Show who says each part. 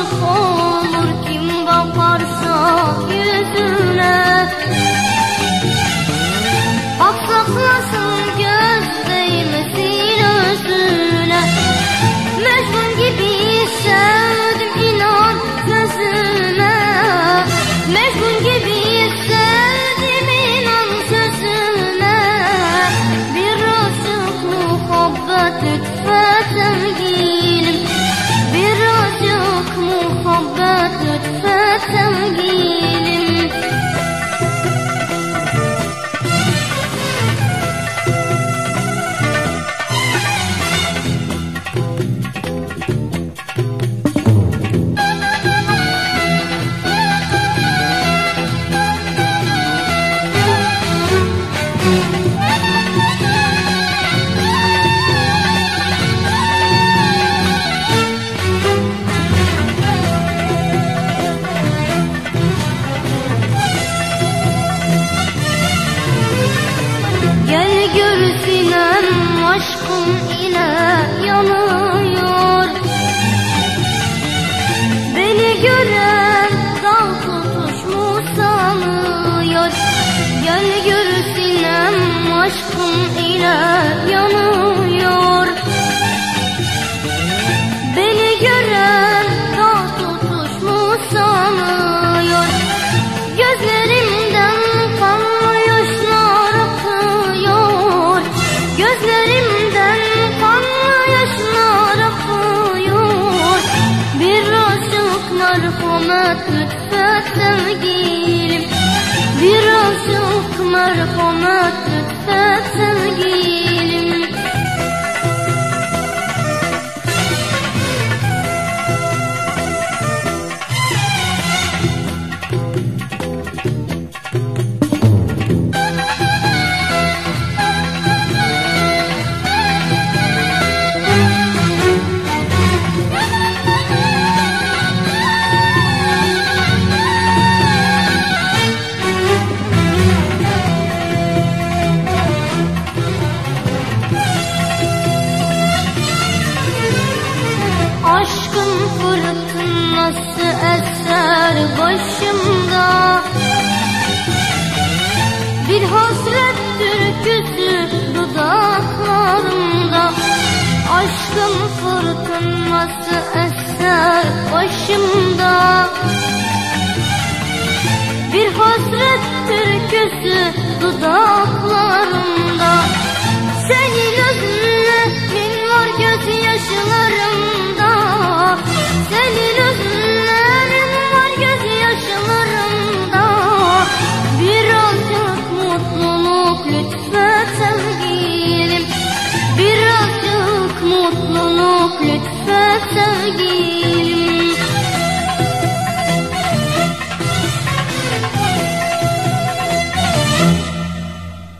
Speaker 1: olur Gel gör aşkım ile yanıyor. Beni gören dal tutuşmuş sanıyor. Gel gör sinem aşkım ile yanıyor Gözlerimden kanlı yaşlar akıyor. Birazcık merhamet lütfet sevgilim. Birazcık merhamet lütfet sevgilim eser başımda. Bir hasret türküsü dudaklarımda. Aşkın fırtınası eser başımda. Bir hasret türküsü dudaklarımda. Senin özlemin var gözyaşlarımda lütfet sevgilim Birazcık mutluluk lütfet sevgilim